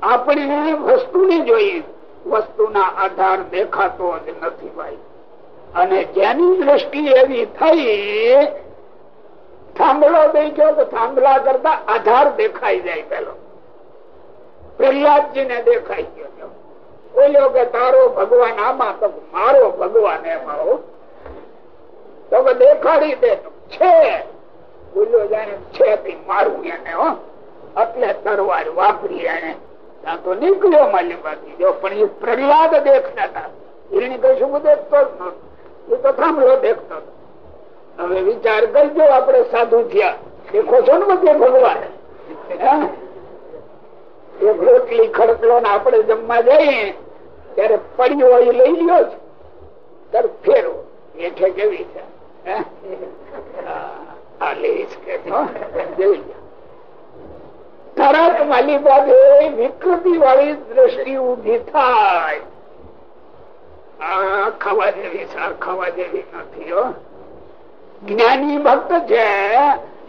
આપણે વસ્તુને જોઈએ, વસ્તુના આધાર દેખાતો જ નથી ભાઈ. અને જેની દ્રષ્ટિ એવી થઈ થાંભલો દેખ્યો તો થાંભલા કરતા આધાર દેખાઈ જાય પેલો. પ્રહલાદજી ને દેખાઈ ગયો બોલ્યો કે તારો ભગવાન આમાં તો મારો ભગવાન હો. તો કે દેખાડી દે છે. બોલ્યો જાણે છે મારું એને, હો. એટલે તરવાર વાપરી એને. ત્યાં તો નીકળ્યો માલિબાથી જો, પણ એ પ્રહલાદ દેખતા હતા. હિરણી કશું દેખતો જ નતો એ તો થાંભલો દેખતો હવે વિચાર કરજો, આપણે સાધુ થયા. દેખો છો ને બધે ભગવાન? એક રોટલી ખડકલો ને આપણે જમવા જઈએ, ત્યારે પડ્યો હોય લઈ લ્યો જ. તર ફેરો. એઠે કેવી છે? તરત માલી પાસે વિકૃતિ વાળી દ્રષ્ટિ ઊભી થાય. આ ખાવા જેવી છે ખાવા જેવી નથી જ્ઞાની ભક્ત છે,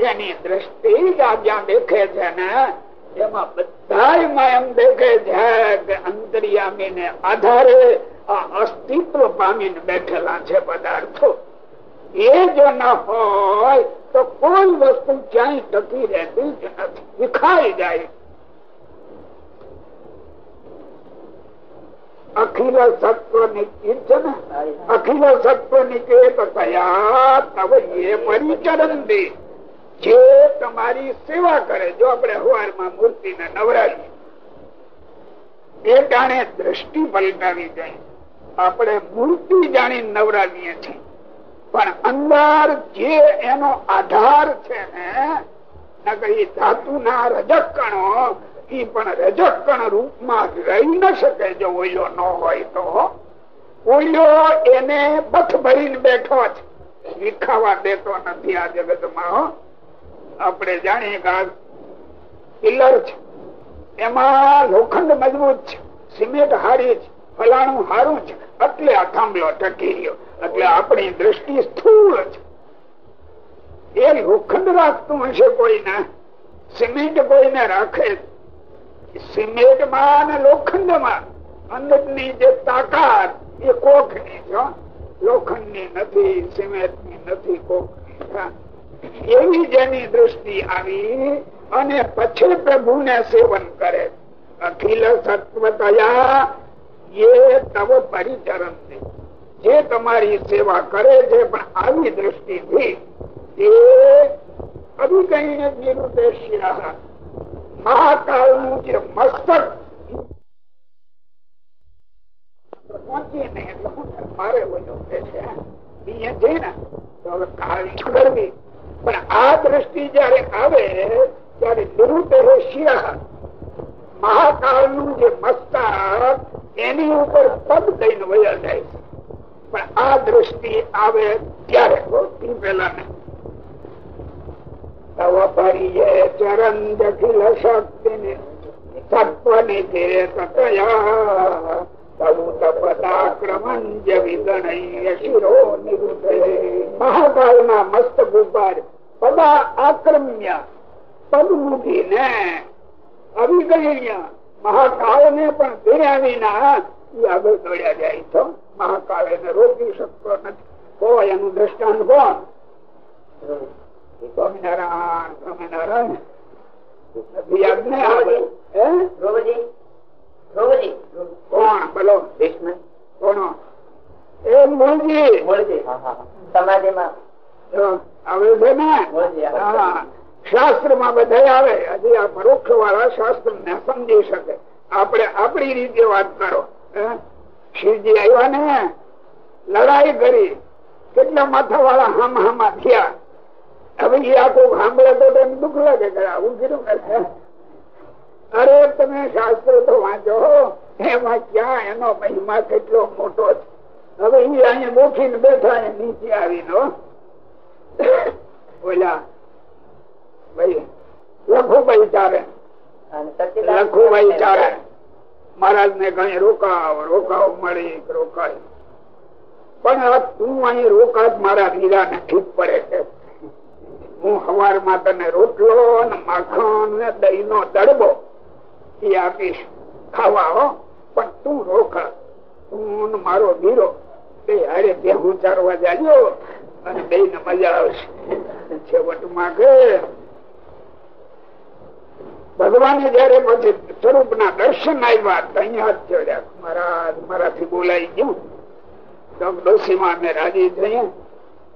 એની દ્રષ્ટિ જ્યાં દેખે છે ને, એમાં બધા એમ દેખે છે કે અંતરિયામી ને આધારે આ અસ્તિત્વ પામીને બેઠેલા છે પદાર્થો. એ જો ન હોય તો કોઈ વસ્તુ ક્યાંય ટકી રહેતી જ નથી. વિખાઈ જાય. અખિલ સત્વ નિશ્ચિત છે ને અખિલ સત્વ નિકેત થયા તવ એ પરિચરણ દે જે તમારી સેવા કરે જો આપણે હવારમાં મૂર્તિ ને નવરાવીએ એ ટાણે દ્રષ્ટિ પલટાવી જાય. આપણે મૂર્તિ જાણી નવરાવીએ છીએ. પણ અંદર જે એનો આધાર છે ને ધાતુ ના રજક કણો એ પણ રજકણ કણ રૂપમાં રહી ન શકે જો ઓઈલો ન હોય તો. ઓઈલો એને બથ ભરીને બેઠો છે. વિખાવા દેતો નથી આ જગતમાં આપણે જાણીએ કે છે. એમાં લોખંડ મજબૂત છે, સિમેન્ટ હારી છે, ફલાણું હારું છે. એટલે આ થાંભલો ટકી રહ્યો, એટલે આપણી દ્રષ્ટિ સ્થૂળ છે. એ લોખંડ રાખતું હશે કોઈને, સિમેન્ટ કોઈને રાખે સિમેન્ટમાં અને લોખંડમાં અંદરની જે તાકાત એ કોકની છે લોખંડની નથી સિમેન્ટની નથી કોક એવી જેની દ્રષ્ટિ આવી અને પછી પ્રભુ ને સેવન કરે. અખિલ સત્વતયા એ તવ પરિચરણ જે તમારી સેવા કરે છે, પણ આવી દ્રષ્ટિથી એ અભિકહીને નિરુદ્દેશ્ય. મહાકાળનું જે મસ્તક આવે, ત્યારે નિરુદ્દેશ્ય મહાકાળનું જે મસ્તક, એની ઉપર પગ દઈને વયા જાય છે. પણ આ દ્રષ્ટિ આવે ત્યારે પેલા ને ચરણ જખિલ શક્તિ ને તત્વ ને મહાકાળ ના પણ ભેર્યા વિના આગળ દોડ્યા જાય તો મહાકાળ એને રોકી શકતો નથી. કોઈ એનું દ્રષ્ટાંત કોણ? સ્વામિનારાયણ સ્વામિનારાયણ. યાદ ને આવે કોણ? બોલો. કોણ? એ મૂળજી. સમાધિમાં આવે છે ને? શાસ્ત્રમાં બધા આવે. હજી આ પરોક્ષ વાળા શાસ્ત્ર ને સમજી શકે. આપણે આપણી રીતે વાત કરો. શિવજી આવ્યા ને? લડાઈ કરી. કેટલા માથા વાળા હામ હામા થયા. હવે એ આખું સાંભળે તો એમ દુઃખ લાગે કે આવું કીધું અરે તમે શાસ્ત્ર તો વાંચો એમાં ક્યાં એનો મહિમા કેટલો મોટો છે? હવે એ અહીંયા ગોખીને બેઠા નીચે આવીને બોલ્યા ભાઈ લખુભાઈ ચારે. લખુભાઈ ચારે. મહારાજ ને કઈ રોકાવ રોકાવ મળી રોકાય. પણ તું અહીં રોકાત મારા હીરા ને ઠીક પડે છે. હું હવારમાં તને રોટલો માખણ ને દહી નો દડબો એ આપીશ. ખાવા હો, પણ તું રોકડ. તું મારો વીરો. તે હારે ભેહું ચારવા જાજો અને બે ને મજા આવશે. છેવટમાં કે ભગવાને જયારે પછી સ્વરૂપ ના દર્શન આવ્યા અહીંયા જ જોડ્યા મહારાજ, મારાથી બોલાઈ ગયું. તો ડોસીમાં અમે રાજી થઈએ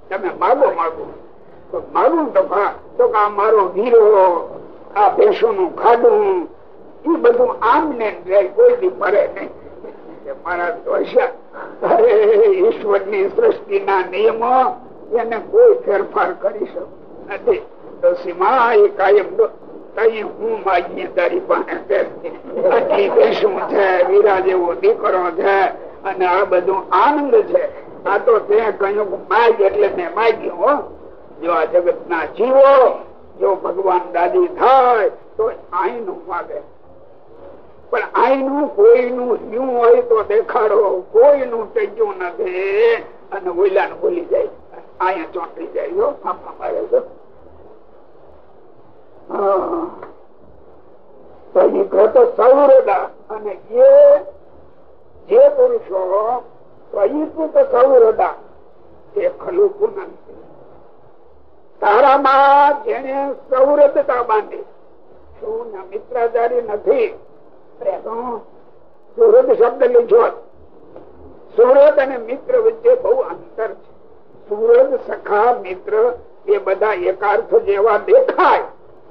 તમે માગો માગો. મારું તો આ મારો હીરો, આ ભેંસો નું ખાડું એ બધું આમ ને કોઈ દી મરે નહીં. મારા અરે ઈશ્વરની સૃષ્ટિ ના નિયમો એને કોઈ ફેરફાર કરી શકતું નથી. તો સીમા એ કાયમ કઈ હું માગીએ તારી પાસે શું છે, વીરા જેવો દીકરો છે, અને આ બધું આનંદ છે. આ તો તે કહ્યું, માગ એટલે મેં માગ્યું હો. જો આ જગત ના જીવો, જો ભગવાન દાદી થાય, તો આઈનું માગે પણ આઈનું, કોઈનું હિયું હોય તો દેખાડો. કોઈનું ટેક્યું નથી અને ઓઈલા ભૂલી જાય. અહીંયા ચોંટી જાય. જો ફાફા મારે તો તો સૌરદા અને એ જે પુરુષો વૈકૃત સૌરદા એ ખલું પુનઃ તારામાં જેને સૌરદતા બાંધી. શું મિત્રાચારી નથી? સુરત શબ્દ લીધો સુરત અને મિત્ર વચ્ચે બહુ અંતર છે. સુરત સખા મિત્ર એ બધા એકાર્થ જેવા દેખાય.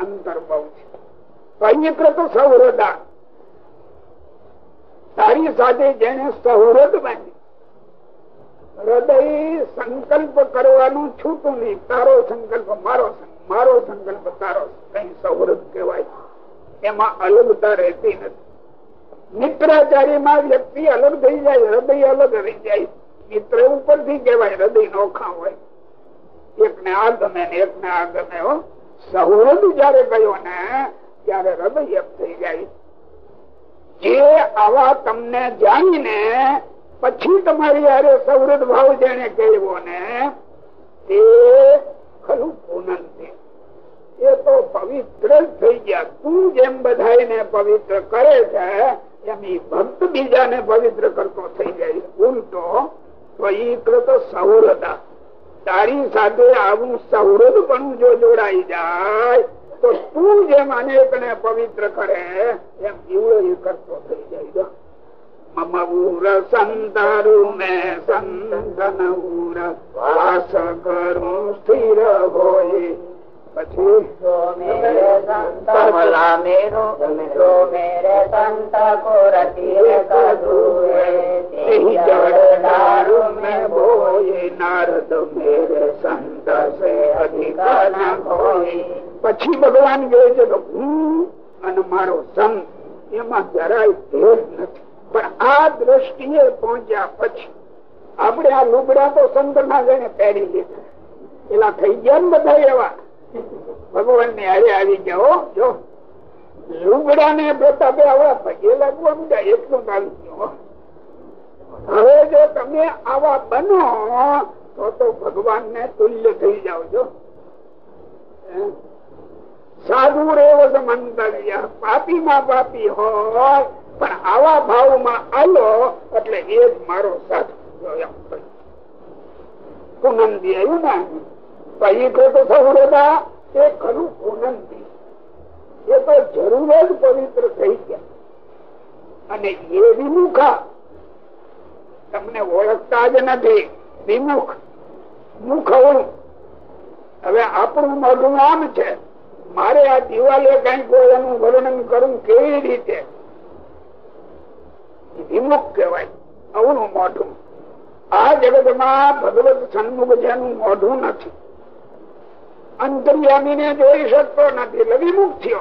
અંતર બહુ છે. પવિત્ર તો સૌરદા તારી સાથે જેને સૌરત બાંધી. હૃદય સંકલ્પ કરવાનું છૂટું નહીં. તારો સંકલ્પ, મારો મારો સંકલ્પ, તારો. કઈ સૌરભ કહેવાય. એમાં અલગતા રહેતી નથી. મિત્રાચારી માં વ્યક્તિ અલગ થઈ જાય, હૃદય અલગ રહી જાય. મિત્ર ઉપરથી કહેવાય, હૃદય નોખા હોય. એક ને આ ગમે ને એક ને આ ગમે હો. સૌરભ જયારે ગયો ને, ત્યારે હૃદય થઈ જાય. જે આવા તમને જાણીને પછી તમારી યારે સૌરદ ભાવ જેને કહેવો ને તે ખરું પૂનમ એ તો પવિત્ર થઈ ગયા. તું જેમ બધા પવિત્ર કરે છે, એમ ભક્ત બીજાને પવિત્ર કરતો થઈ જાય. ઉલટો સ્વયંકૃત સૌરદા તારી સાથે આવું સૌરદ પણ જો જોડાઈ જાય, તો તું જેમ અનેક ને પવિત્ર કરે, એમ જીવડો કરતો થઈ જાય. મમ ઉર સંતારુ મે સંતન ઉર વાસ કરું સ્થિર હોય પછી કમલા મેરો જો મેરે સંત કો રતી કદુએ જડ દારૂ મે બોય નારદ મેરે સંત સે અધિક ન કોઈ પછી ભગવાન કહે છે કે હું અને મારો સંત એમાં જરાય ભેદ નથી પણ આ દ્રષ્ટિએ પહોંચ્યા પછી આપણે આ લુગડા તો સંત ના જઈને પહેરી પેલા થઈ ગયા બધા એવા. ભગવાન ને હારે આવી ગયા જો. લુગડા ને પ્રતાપે આવડા પગે લાગવા મીડા, એટલું આવી હવે જો તમે આવા બનો, તો તો ભગવાન ને તુલ્ય થઈ જાવ છો સાધુ રેવ મંતવ્ય પાપી માં પાપી હોય પણ આવા ભાવમાં એટલે એ જ મારો સાધુ પૂનંદી આવ્યું ને પછી તો સૌરદા એ ખરું પૂનંદી એ તો જરૂર જ પવિત્ર થઈ ગયા. અને એ વિમુખા. તમને ઓળખતા જ નથી, વિમુખ. મુખ હવે આપણું મોઢું આમ છે. મારે આ દિવાલે કઈ કોઈ એનું વર્ણન કરવું કેવી રીતે? વિમુખ કહેવાય. અવનું મોઢું. આ જગતમાં ભગવત સન્મુખ જેનું મોઢું નથી. અંતર્યામી ને જોઈ શકતો નથી. એટલે વિમુખ થયો.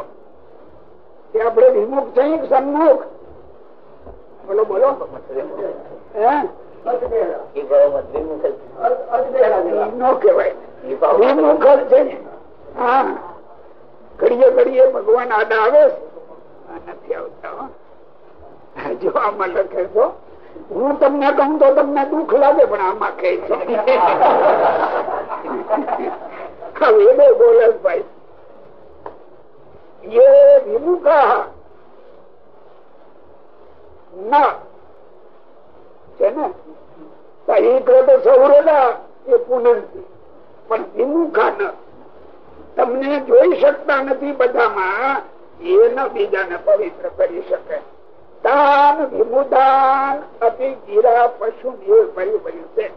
આપણે વિમુખ થઈ સન્મુખ? બોલો બોલો. ઘડીએ ઘડીએ ભગવાન આડા આવે નથી આવતા જો લખે છો, હું તમને કહું તો તમને દુઃખ લાગે, પણ આમાં કહે છે. હવે બોલે ભાઈ. એ વિમુખા, ના. છે ને? તો સૌરદા એ પુનંતી પણ વિમુખા ન. તમને જોઈ શકતા નથી બધામાં, એ ન બીજાને પવિત્ર કરી શકે. દાન વિમુદાન અતિ ગીરા પશુ ભર્યું છે.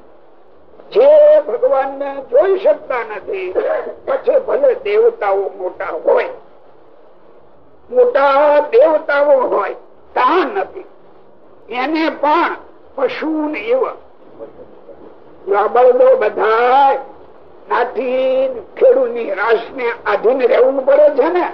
જે ભગવાન ને જોઈ શકતા નથી, પછી ભલે દેવતાઓ મોટા હોય. મોટા દેવતાઓ હોય, તા નથી. એને પણ પશુ ને બધા નાથી ખેડૂની રાશ ને આધીન રહેવું પડે છે ને?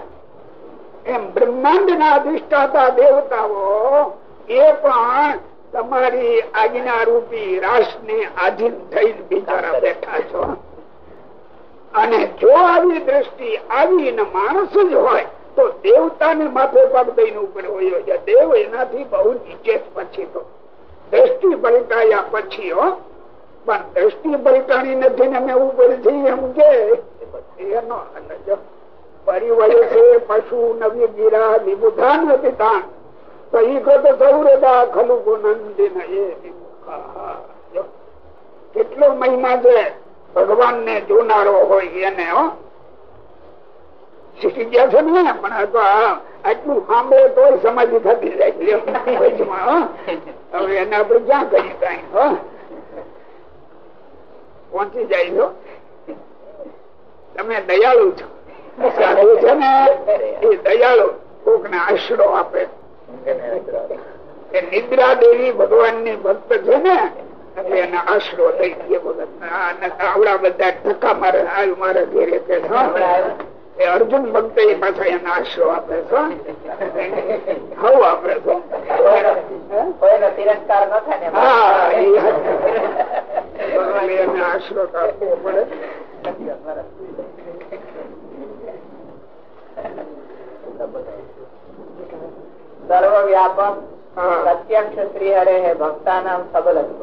એમ બ્રહ્માંડ ના અધિષ્ઠાતા દેવતાઓ, એ પણ તમારી આજ્ઞા રૂપી રાસ ને આધીન થઈને બિચારા બેઠા છો. અને જો આવી દ્રષ્ટિ આવી ને માણસ જ હોય, તો દેવતા ને માથે પગ દઈને ઉપર હોય છે. દેવ એનાથી બહુ નીચે પછી તો. દ્રષ્ટિ પલટાયા પછી, હો. પણ દ્રષ્ટિ પલટાણી નથી ને અમે ઉપર જઈએ એમ કે, એનો પરિવળે છે પશુ નવી ગીરા વિબુધાન પિતાન તો ઈ કહો તો સૌરદા ખલુ નંદી એ કેટલો મહિમા છે ભગવાન ને જોનારો હોય એને શીખી ગયા છે ને? પણ આટલું સાંભળે તો સમાધિ થતી જાય હવે એને આપડે ક્યાં કરી કઈ પહોંચી જાય છો. તમે દયાળુ છો. સાધુ છે ને એ દયાળુ કોક ને આશરો આપે. નિદ્રા દેવી ભગવાનની ભક્ત છે ને એટલે એને આશરો લઈ ગયો ભગત. આવડા બધા ધક્કા મારે આવ્યું મારે ઘેરે કે એ અર્જુન ભક્ત એ પાછા એને આશરો આપે છે હવ આપે છો. તિરસ્કાર ન થાય હા એને આશરો આપવો પડે. સર્વવ્યાપક પ્રત્યક્ષ શ્રી હરે ભક્તા નામ સબલત્વ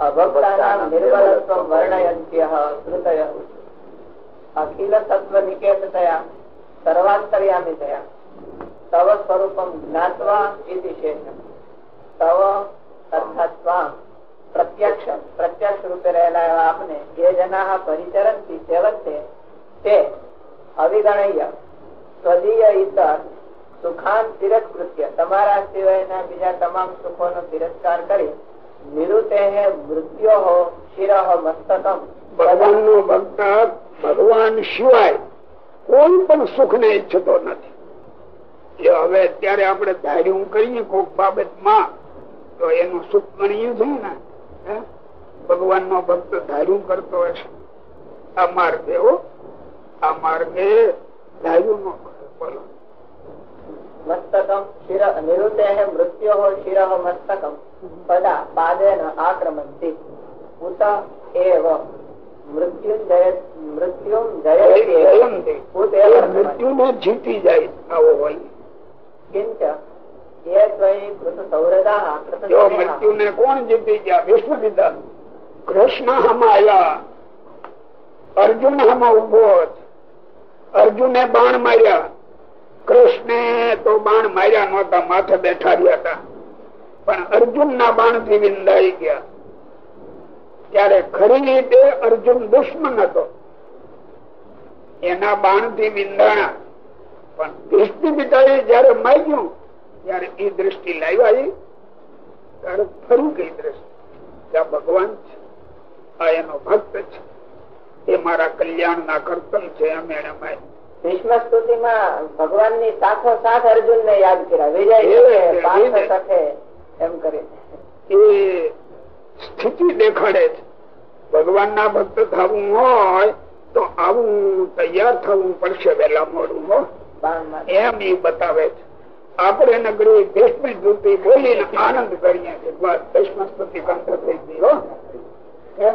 અભક્તા નિર્બલત્વ વર્ણયંત્ય શ્રુતય અખિલ તત્વ નિકેતયા સર્વાંતર્યામી થયા તવ સ્વરૂપમ જ્ઞાત્વા ઇતિ શેષમ તવ અર્થાત્વા પ્રત્યક્ષ પ્રત્યક્ષ રૂપે રહેલા એવા આપને જે જના પરિચરણથી સેવક છે તે અવિગણય. સ્વદીય ઇતર સુખાન તિરસ્કૃત્ય તમારા સિવાયના બીજા તમામ સુખો નો તિરસ્કાર કરી નિરુતે મૃત્યો શિરહ મસ્તકમ. ભગવાન નો ભક્ત ભગવાન સિવાય કોઈ પણ સુખ ને ઈચ્છતો નથી. એ હવે અત્યારે આપણે ધાર્યું કરીએ કોઈક બાબતમાં, તો એનું સુખ ગણીએ છે ને ભગવાન નો ભક્ત ધાર્યું કરતો હશે આ માર્ગે આ માર્ગે ધાર્યું નો મસ્તકમ શિર નિરુતે મૃત્યો શિર મસ્તકમ પદા પાદેન આક્રમંતી. ઉત એવ. મૃત્યુ જીતી જાય આવો હોય. કિંચ જો કોણ જીતી ગયા? વિષ્ણુ પિતા કૃષ્ણ હમાયા અર્જુન હમા ઊભો અર્જુને બાણ માર્યા. કૃષ્ણે તો બાણ માર્યા નહોતા, માથે બેઠા રહ્યા હતા. પણ અર્જુન ના બાણથી વિંદાઈ ગયા. ત્યારે ખરી રીતે અર્જુન દુશ્મન હતો. એના બાણથી વિંધાણા. પણ દ્રષ્ટિ પિતાએ જયારે માગ્યું ત્યારે એ દ્રષ્ટિ લાવ્યા ત્યારે ફરી ગઈ દ્રષ્ટિ. ત્યાં ભગવાન છે. આ એનો ભક્ત છે. એ મારા કલ્યાણ ના કર્તન છે, એમ એને માય ભીષ્મ સ્તુતિમાં ભગવાનની સાથો સાથ અર્જુન ને યાદ કર્યા. વિજય એમ કરી. એ સ્થિતિ દેખાડે છે. ભગવાન ના ભક્ત થવું હોય તો આવું તૈયાર થવું પડશે વેલા મોડું હો. એમ એ બતાવે છે. આપણે નગરી ભીષ્મ સ્તુતિ બોલીને આનંદ કરીએ છીએ. ભીષ્મ સ્તુતિ કંઠ થઈ ગઈ હો. એમ.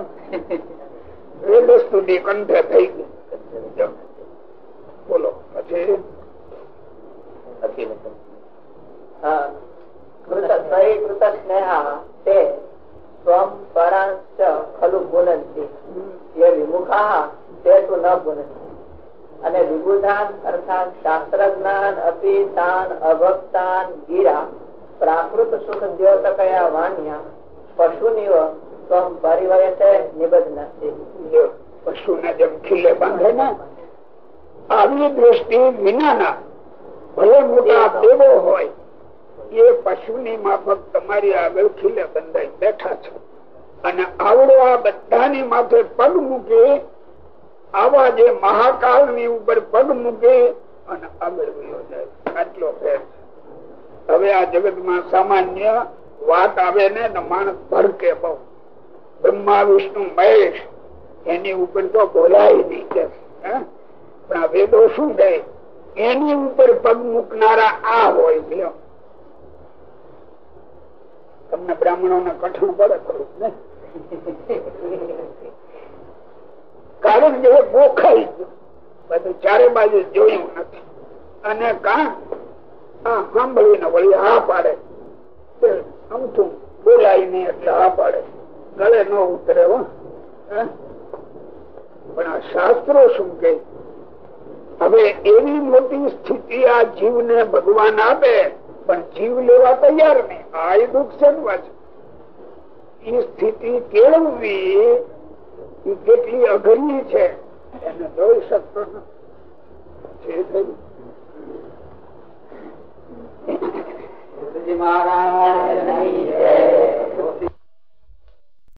વેદ સ્તુતિ કંઠ થઈ ગઈ. બોલો. પછી? અર્થાત શાસ્ત્ર જ્ઞાન અપી તાન અભક્તાન, ગીરા, પ્રાકૃત સુખ દ્યોતકયા વાણ્યા, પશુનિવ સ્વમ પરિવયતે નિબધના પશુ ને જેમ ખીલે બાંધે ને? આવી દ્રષ્ટિ વિનાના. ભલે મોટા દેવો હોય એ પશુ ની માફક તમારી આગળ ખીલે બંધાઈ બેઠા છો. અને આવડો આ બધાની માથે પગ મૂકે આવા જે મહાકાલની ઉપર પગ મૂકે અને આગળ જાય. આટલો ફેર હવે આ જગતમાં સામાન્ય વાત આવે ને માણસ ભરકે બહુ. બ્રહ્મા વિષ્ણુ મહેશ એની ઉપર તો બોલાય નહીં કે પણ વેદો શું કહે? એની ઉપર પગ મૂકનારા આ હોય, લ્યો. તમને બ્રાહ્મણો ને કઠણ પડે ખરું, ને? કારણ કે ગોખાઈ બધું ચારે બાજુ જોયું નથી. અને કા? આ સાંભળીને વળી હા પાડે. અમથું બોલાય નહીં એટલે હા પાડે. ગળે ન ઉતરે, હો. પણ આ શાસ્ત્રો શું કે હવે એવી મોટી સ્થિતિ આ જીવને ભગવાન આપે, પણ જીવ લેવા તૈયાર નહીં. આ દુઃખ સેનવા છે. એ સ્થિતિ કેળવવી એ કેટલી અઘરી છે, એને જોઈ શકતો નથી. મહારાજ